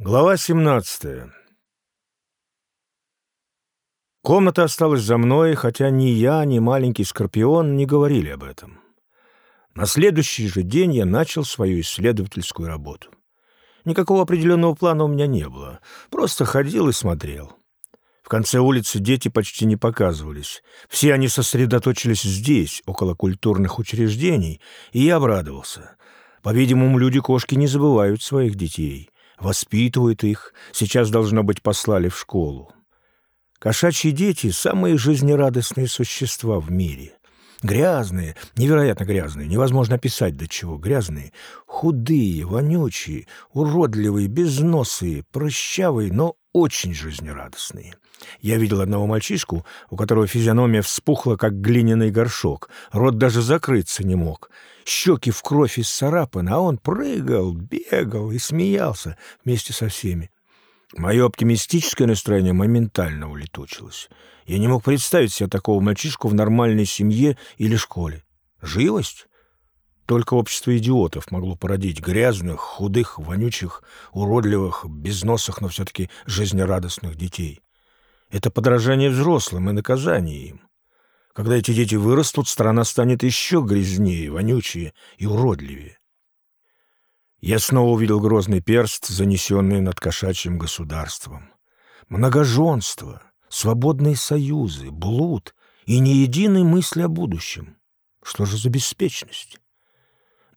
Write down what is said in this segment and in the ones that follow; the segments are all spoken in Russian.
Глава 17 Комната осталась за мной, хотя ни я, ни маленький Скорпион не говорили об этом. На следующий же день я начал свою исследовательскую работу. Никакого определенного плана у меня не было, просто ходил и смотрел. В конце улицы дети почти не показывались. Все они сосредоточились здесь, около культурных учреждений, и я обрадовался. По-видимому, люди-кошки не забывают своих детей — воспитывают их, сейчас, должно быть, послали в школу. Кошачьи дети — самые жизнерадостные существа в мире. Грязные, невероятно грязные, невозможно описать до чего грязные, худые, вонючие, уродливые, безносые, прыщавые, но очень жизнерадостные. Я видел одного мальчишку, у которого физиономия вспухла, как глиняный горшок, рот даже закрыться не мог, щеки в кровь исцарапаны, а он прыгал, бегал и смеялся вместе со всеми. Мое оптимистическое настроение моментально улетучилось. Я не мог представить себе такого мальчишку в нормальной семье или школе. Живость? Только общество идиотов могло породить грязных, худых, вонючих, уродливых, безносых, но все-таки жизнерадостных детей. Это подражание взрослым и наказание им. Когда эти дети вырастут, страна станет еще грязнее, вонючее и уродливее. Я снова увидел грозный перст, занесенный над кошачьим государством. Многоженство, свободные союзы, блуд и ни единой мысли о будущем. Что же за беспечность?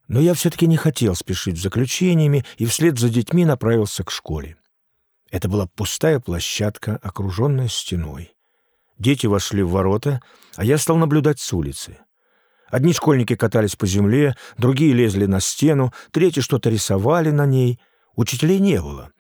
Но я все-таки не хотел спешить с заключениями и вслед за детьми направился к школе. Это была пустая площадка, окруженная стеной. Дети вошли в ворота, а я стал наблюдать с улицы. Одни школьники катались по земле, другие лезли на стену, третьи что-то рисовали на ней. Учителей не было.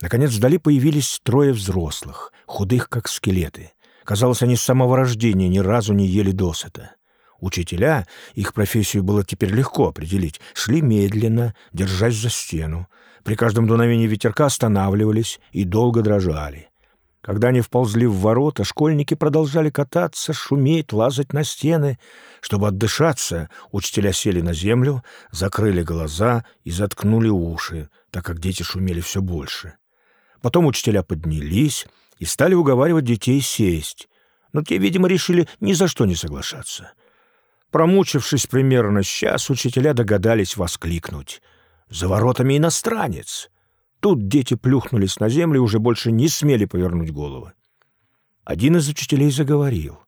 Наконец вдали появились трое взрослых, худых как скелеты. Казалось, они с самого рождения ни разу не ели досыта. Учителя, их профессию было теперь легко определить, шли медленно, держась за стену. При каждом дуновении ветерка останавливались и долго дрожали. Когда они вползли в ворота, школьники продолжали кататься, шуметь, лазать на стены. Чтобы отдышаться, учителя сели на землю, закрыли глаза и заткнули уши, так как дети шумели все больше. Потом учителя поднялись и стали уговаривать детей сесть, но те, видимо, решили ни за что не соглашаться. Промучившись примерно час, учителя догадались воскликнуть. «За воротами иностранец!» Тут дети плюхнулись на землю и уже больше не смели повернуть головы. Один из учителей заговорил.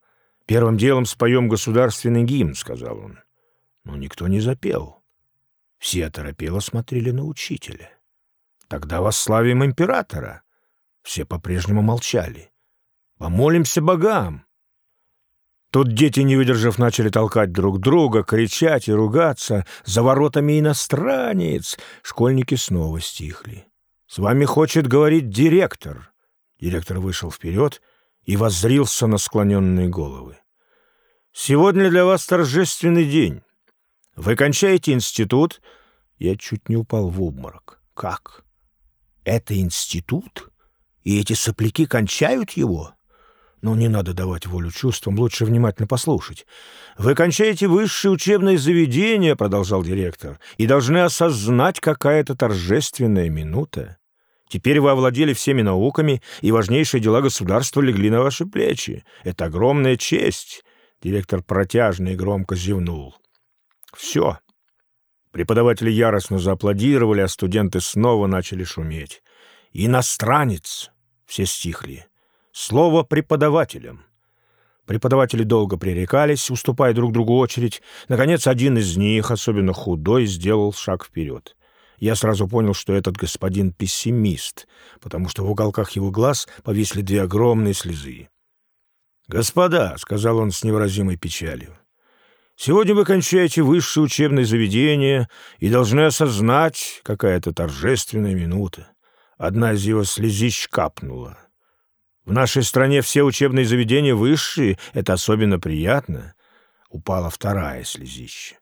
«Первым делом споем государственный гимн», — сказал он. Но никто не запел. Все оторопело смотрели на учителя. «Тогда восславим императора». Все по-прежнему молчали. «Помолимся богам». Тут дети, не выдержав, начали толкать друг друга, кричать и ругаться. «За воротами иностранец!» Школьники снова стихли. «С вами хочет говорить директор». Директор вышел вперед и воззрился на склоненные головы. «Сегодня для вас торжественный день. Вы кончаете институт...» Я чуть не упал в обморок. «Как? Это институт? И эти сопляки кончают его?» «Ну, не надо давать волю чувствам, лучше внимательно послушать. Вы кончаете высшее учебное заведение, — продолжал директор, — и должны осознать, какая это торжественная минута. Теперь вы овладели всеми науками, и важнейшие дела государства легли на ваши плечи. Это огромная честь. Директор протяжно и громко зевнул. Все. Преподаватели яростно зааплодировали, а студенты снова начали шуметь. «Иностранец!» Все стихли. «Слово преподавателям!» Преподаватели долго пререкались, уступая друг другу очередь. Наконец, один из них, особенно худой, сделал шаг вперед. Я сразу понял, что этот господин пессимист, потому что в уголках его глаз повисли две огромные слезы. «Господа», — сказал он с невыразимой печалью, — «сегодня вы кончаете высшее учебное заведение и должны осознать, какая это торжественная минута». Одна из его слезищ капнула. «В нашей стране все учебные заведения высшие, это особенно приятно». Упала вторая слезища.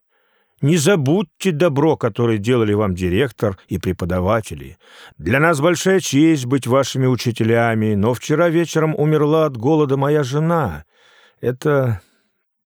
Не забудьте добро, которое делали вам директор и преподаватели. Для нас большая честь быть вашими учителями, но вчера вечером умерла от голода моя жена. Это